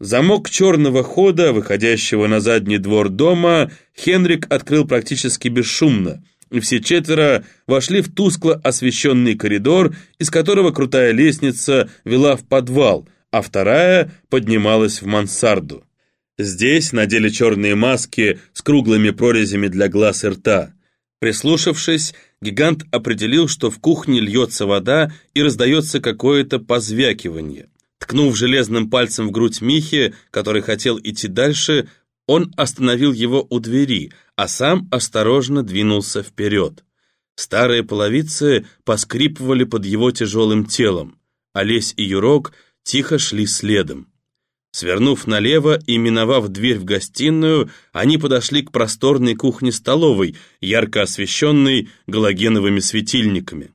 Замок черного хода, выходящего на задний двор дома, Хенрик открыл практически бесшумно, и все четверо вошли в тускло освещенный коридор, из которого крутая лестница вела в подвал, а вторая поднималась в мансарду. Здесь надели черные маски с круглыми прорезями для глаз и рта. Прислушавшись, гигант определил, что в кухне льется вода и раздается какое-то позвякивание. Ткнув железным пальцем в грудь Михи, который хотел идти дальше, он остановил его у двери, а сам осторожно двинулся вперед. Старые половицы поскрипывали под его тяжелым телом. Олесь и Юрок тихо шли следом. Свернув налево и миновав дверь в гостиную, они подошли к просторной кухне-столовой, ярко освещенной галогеновыми светильниками.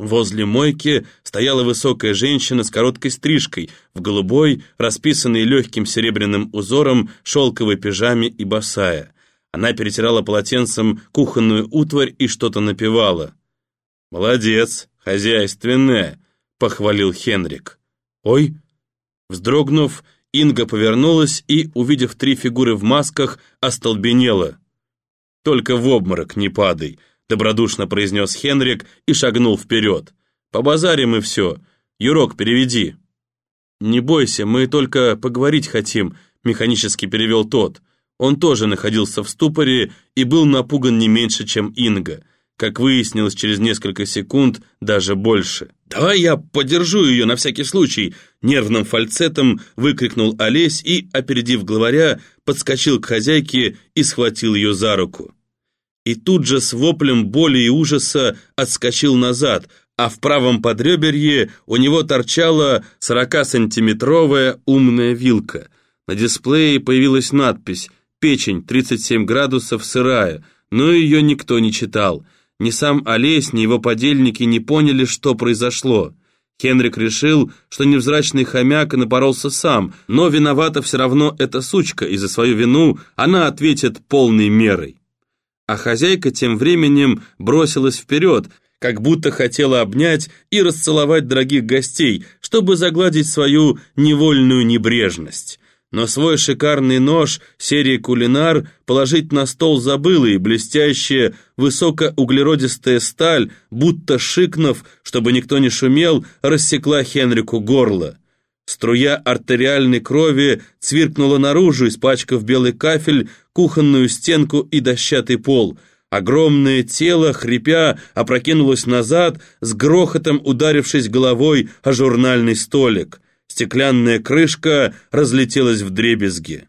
Возле мойки стояла высокая женщина с короткой стрижкой, в голубой, расписанной легким серебряным узором, шелковой пижаме и босая. Она перетирала полотенцем кухонную утварь и что-то напевала. «Молодец, хозяйственная», — похвалил Хенрик. «Ой!» Вздрогнув, Инга повернулась и, увидев три фигуры в масках, остолбенела. «Только в обморок не падай», — добродушно произнес Хенрик и шагнул вперед. «Побазарим и все. Юрок, переведи». «Не бойся, мы только поговорить хотим», — механически перевел тот. Он тоже находился в ступоре и был напуган не меньше, чем Инга. Как выяснилось через несколько секунд, даже больше. «Давай я подержу ее на всякий случай!» Нервным фальцетом выкрикнул Олесь и, опередив главаря, подскочил к хозяйке и схватил ее за руку. И тут же с воплем боли и ужаса отскочил назад, а в правом подреберье у него торчала 40-сантиметровая умная вилка. На дисплее появилась надпись «Печень, 37 градусов, сырая», но ее никто не читал – ни сам Олесь, ни его подельники не поняли, что произошло. Хенрик решил, что невзрачный хомяк напоролся сам, но виновата все равно эта сучка, и за свою вину она ответит полной мерой. А хозяйка тем временем бросилась вперед, как будто хотела обнять и расцеловать дорогих гостей, чтобы загладить свою невольную небрежность но свой шикарный нож серии «Кулинар» положить на стол забыла, и блестящая высокоуглеродистая сталь, будто шикнув, чтобы никто не шумел, рассекла Хенрику горло. Струя артериальной крови цвиркнула наружу, испачкав белый кафель, кухонную стенку и дощатый пол. Огромное тело, хрипя, опрокинулось назад, с грохотом ударившись головой о журнальный столик. Стеклянная крышка разлетелась в дребезги.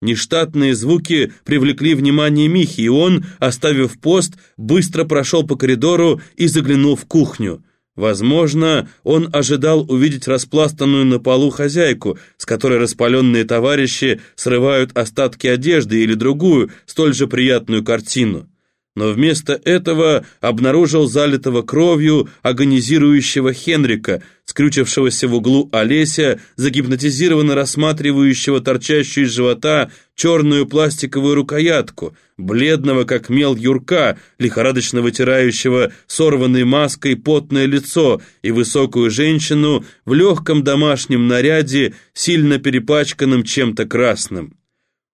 Нештатные звуки привлекли внимание Михи, и он, оставив пост, быстро прошел по коридору и заглянул в кухню. Возможно, он ожидал увидеть распластанную на полу хозяйку, с которой распаленные товарищи срывают остатки одежды или другую, столь же приятную картину но вместо этого обнаружил залитого кровью агонизирующего Хенрика, скрючившегося в углу Олеся, загипнотизированно рассматривающего торчащую из живота черную пластиковую рукоятку, бледного как мел Юрка, лихорадочно вытирающего сорванной маской потное лицо и высокую женщину в легком домашнем наряде, сильно перепачканном чем-то красным.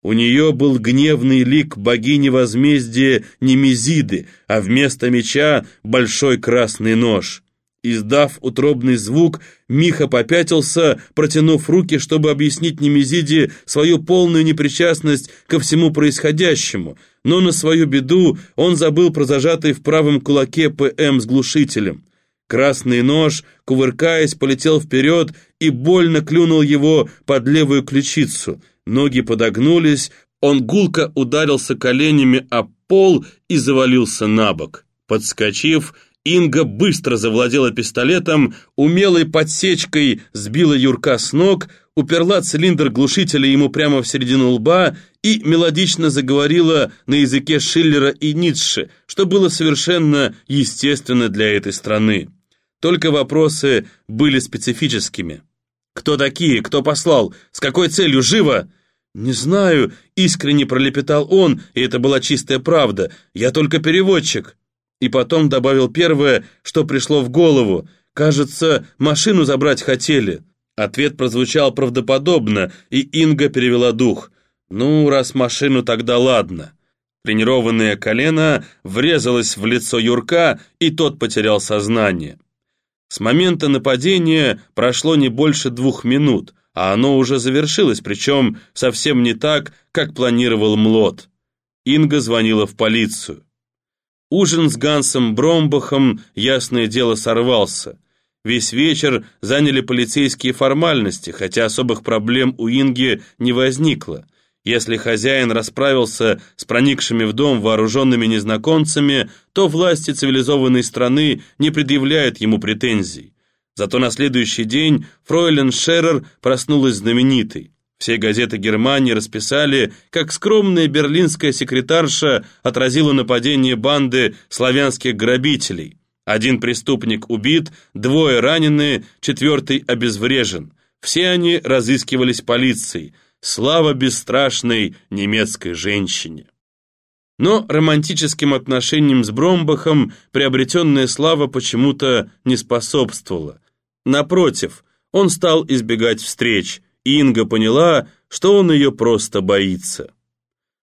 У нее был гневный лик богини возмездия Немезиды, а вместо меча большой красный нож. Издав утробный звук, Миха попятился, протянув руки, чтобы объяснить Немезиде свою полную непричастность ко всему происходящему, но на свою беду он забыл про зажатый в правом кулаке ПМ с глушителем. Красный нож, кувыркаясь, полетел вперед и больно клюнул его под левую ключицу – ноги подогнулись, он гулко ударился коленями о пол и завалился на бок. Подскочив, Инга быстро завладела пистолетом, умелой подсечкой сбила Юрка с ног, уперла цилиндр глушителя ему прямо в середину лба и мелодично заговорила на языке Шиллера и Ницше, что было совершенно естественно для этой страны. Только вопросы были специфическими. «Кто такие? Кто послал? С какой целью? Живо!» «Не знаю», — искренне пролепетал он, и это была чистая правда. «Я только переводчик». И потом добавил первое, что пришло в голову. «Кажется, машину забрать хотели». Ответ прозвучал правдоподобно, и Инга перевела дух. «Ну, раз машину, тогда ладно». Тренированное колено врезалось в лицо Юрка, и тот потерял сознание. С момента нападения прошло не больше двух минут, а оно уже завершилось, причем совсем не так, как планировал Млот. Инга звонила в полицию. Ужин с Гансом Бромбахом, ясное дело, сорвался. Весь вечер заняли полицейские формальности, хотя особых проблем у Инги не возникло. Если хозяин расправился с проникшими в дом вооруженными незнакомцами, то власти цивилизованной страны не предъявляют ему претензий. Зато на следующий день Фройлен Шеррер проснулась знаменитой. Все газеты Германии расписали, как скромная берлинская секретарша отразила нападение банды славянских грабителей – один преступник убит, двое ранены, четвертый обезврежен. Все они разыскивались полицией. Слава бесстрашной немецкой женщине. Но романтическим отношениям с Бромбахом приобретенная слава почему-то не способствовала. Напротив, он стал избегать встреч, и Инга поняла, что он ее просто боится.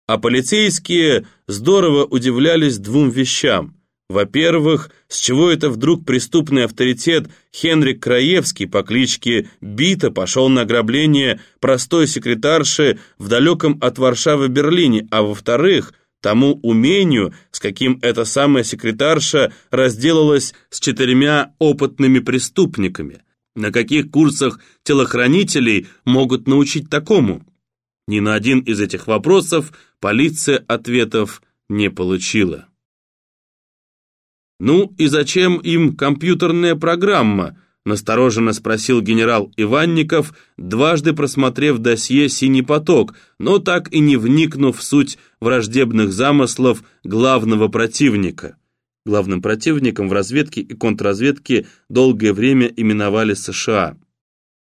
А полицейские здорово удивлялись двум вещам – во-первых, с чего это вдруг преступный авторитет Хенрик Краевский по кличке Бита пошел на ограбление простой секретарши в далеком от Варшавы Берлине, а во-вторых, тому умению, с каким эта самая секретарша разделалась с четырьмя опытными преступниками. На каких курсах телохранителей могут научить такому? Ни на один из этих вопросов полиция ответов не получила. «Ну и зачем им компьютерная программа?» настороженно спросил генерал Иванников, дважды просмотрев досье «Синий поток», но так и не вникнув в суть враждебных замыслов главного противника. Главным противником в разведке и контрразведке долгое время именовали США.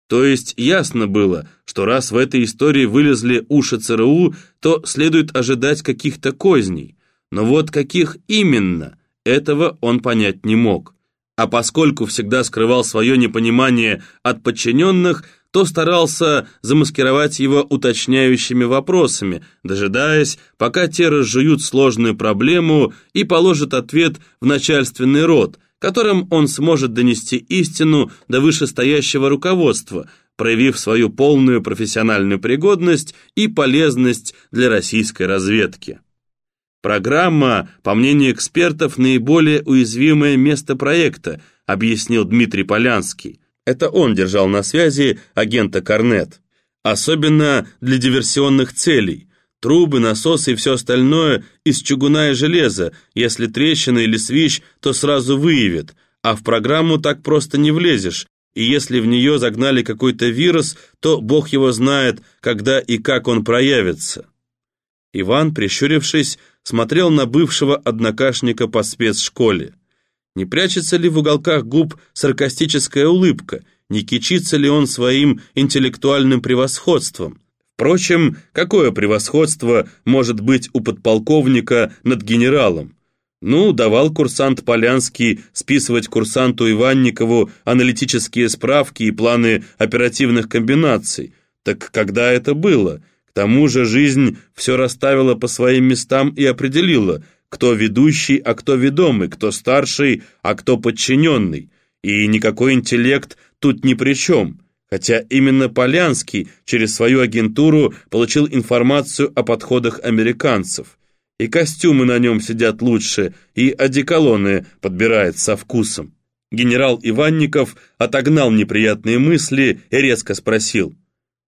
То есть ясно было, что раз в этой истории вылезли уши ЦРУ, то следует ожидать каких-то козней. Но вот каких именно – этого он понять не мог. А поскольку всегда скрывал свое непонимание от подчиненных, то старался замаскировать его уточняющими вопросами, дожидаясь, пока те разжуют сложную проблему и положат ответ в начальственный род, которым он сможет донести истину до вышестоящего руководства, проявив свою полную профессиональную пригодность и полезность для российской разведки. Программа, по мнению экспертов, наиболее уязвимое место проекта, объяснил Дмитрий Полянский. Это он держал на связи агента Корнет. Особенно для диверсионных целей. Трубы, насосы и все остальное из чугуна и железа. Если трещина или свищ, то сразу выявит. А в программу так просто не влезешь. И если в нее загнали какой-то вирус, то бог его знает, когда и как он проявится. Иван, прищурившись, смотрел на бывшего однокашника по спецшколе. Не прячется ли в уголках губ саркастическая улыбка, не кичится ли он своим интеллектуальным превосходством? Впрочем, какое превосходство может быть у подполковника над генералом? Ну, давал курсант Полянский списывать курсанту Иванникову аналитические справки и планы оперативных комбинаций. Так когда это было? Тому же жизнь все расставила по своим местам и определила, кто ведущий, а кто ведомый, кто старший, а кто подчиненный. И никакой интеллект тут ни при чем. Хотя именно Полянский через свою агентуру получил информацию о подходах американцев. И костюмы на нем сидят лучше, и одеколоны подбирает со вкусом. Генерал Иванников отогнал неприятные мысли и резко спросил,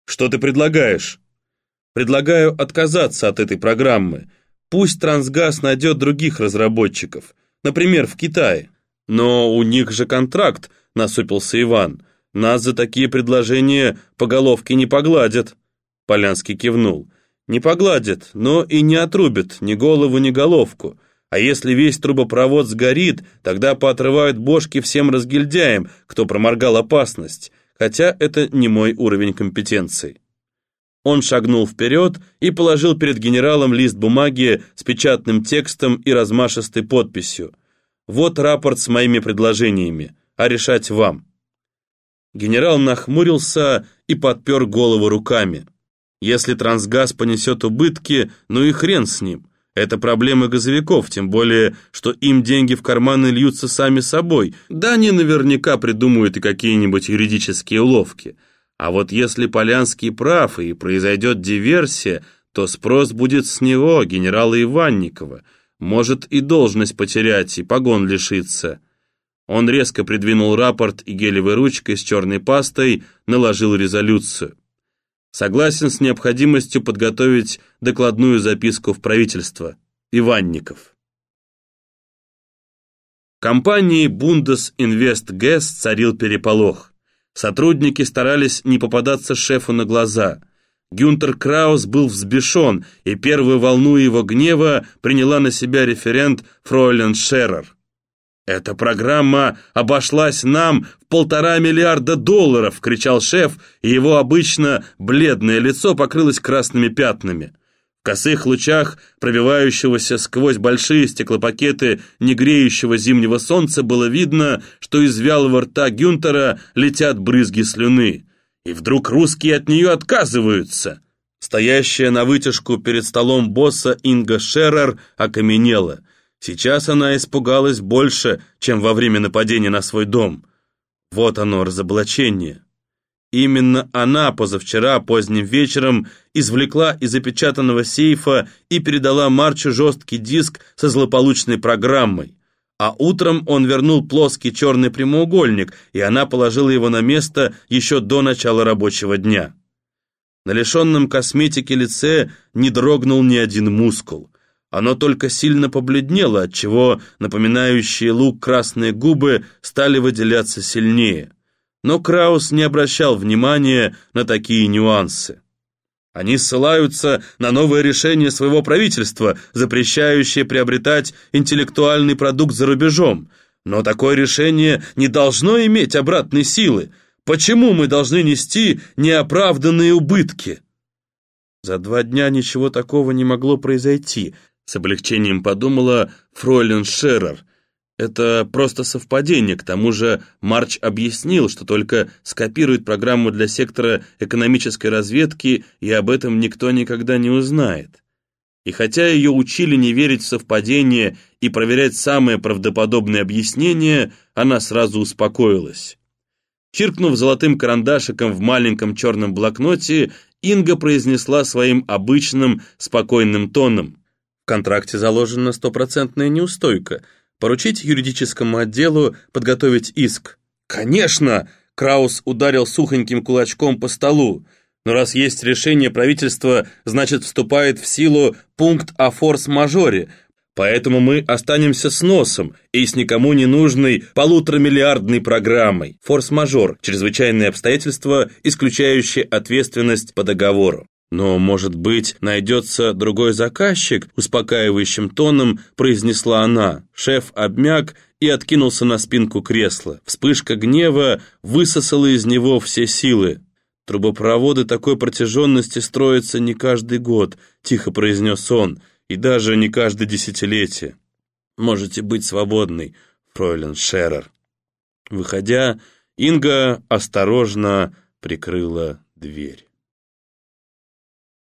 «Что ты предлагаешь?» Предлагаю отказаться от этой программы. Пусть Трансгаз найдет других разработчиков, например, в Китае. Но у них же контракт, насупился Иван. Нас за такие предложения по головке не погладят. Полянский кивнул. Не погладят, но и не отрубят ни голову, ни головку. А если весь трубопровод сгорит, тогда поотрывают бошки всем разгильдяям, кто проморгал опасность, хотя это не мой уровень компетенции. Он шагнул вперед и положил перед генералом лист бумаги с печатным текстом и размашистой подписью. «Вот рапорт с моими предложениями, а решать вам». Генерал нахмурился и подпер голову руками. Если трансгаз понесет убытки, ну и хрен с ним. Это проблемы газовиков, тем более, что им деньги в карманы льются сами собой. Да они наверняка придумают и какие-нибудь юридические уловки. А вот если Полянский прав и произойдет диверсия, то спрос будет с него, генерала Иванникова. Может и должность потерять, и погон лишиться. Он резко придвинул рапорт и гелевой ручкой с черной пастой наложил резолюцию. Согласен с необходимостью подготовить докладную записку в правительство. Иванников. Компании Bundesinvest царил переполох. Сотрудники старались не попадаться шефу на глаза. Гюнтер Краус был взбешен, и первую волну его гнева приняла на себя референт Фройлен Шеррер. «Эта программа обошлась нам в полтора миллиарда долларов!» — кричал шеф, и его обычно бледное лицо покрылось красными пятнами. Косых лучах, пробивающегося сквозь большие стеклопакеты негреющего зимнего солнца, было видно, что из вялого рта Гюнтера летят брызги слюны. И вдруг русские от нее отказываются. Стоящая на вытяжку перед столом босса Инга Шеррер окаменела. Сейчас она испугалась больше, чем во время нападения на свой дом. Вот оно, разоблачение. Именно она позавчера поздним вечером извлекла из запечатанного сейфа и передала Марчу жесткий диск со злополучной программой. А утром он вернул плоский черный прямоугольник, и она положила его на место еще до начала рабочего дня. На лишенном косметики лице не дрогнул ни один мускул. Оно только сильно побледнело, отчего напоминающие лук красные губы стали выделяться сильнее. Но Краус не обращал внимания на такие нюансы. Они ссылаются на новое решение своего правительства, запрещающее приобретать интеллектуальный продукт за рубежом. Но такое решение не должно иметь обратной силы. Почему мы должны нести неоправданные убытки? За два дня ничего такого не могло произойти, с облегчением подумала Фройлен Шеррер. Это просто совпадение, к тому же Марч объяснил, что только скопирует программу для сектора экономической разведки, и об этом никто никогда не узнает. И хотя ее учили не верить в совпадение и проверять самые правдоподобные объяснения, она сразу успокоилась. Чиркнув золотым карандашиком в маленьком черном блокноте, Инга произнесла своим обычным спокойным тоном. В контракте заложена стопроцентная неустойка. Поручить юридическому отделу подготовить иск. «Конечно!» — Краус ударил сухоньким кулачком по столу. «Но раз есть решение правительства, значит, вступает в силу пункт о форс-мажоре, Поэтому мы останемся с носом и с никому не нужной полуторамиллиардной программой. Форс-мажор – чрезвычайные обстоятельства, исключающие ответственность по договору. «Но, может быть, найдется другой заказчик?» Успокаивающим тоном произнесла она. Шеф обмяк и откинулся на спинку кресла. Вспышка гнева высосала из него все силы. «Трубопроводы такой протяженности строятся не каждый год», — тихо произнес он, — «и даже не каждое десятилетие. Можете быть свободной, фройлен Шеррер». Выходя, Инга осторожно прикрыла дверь.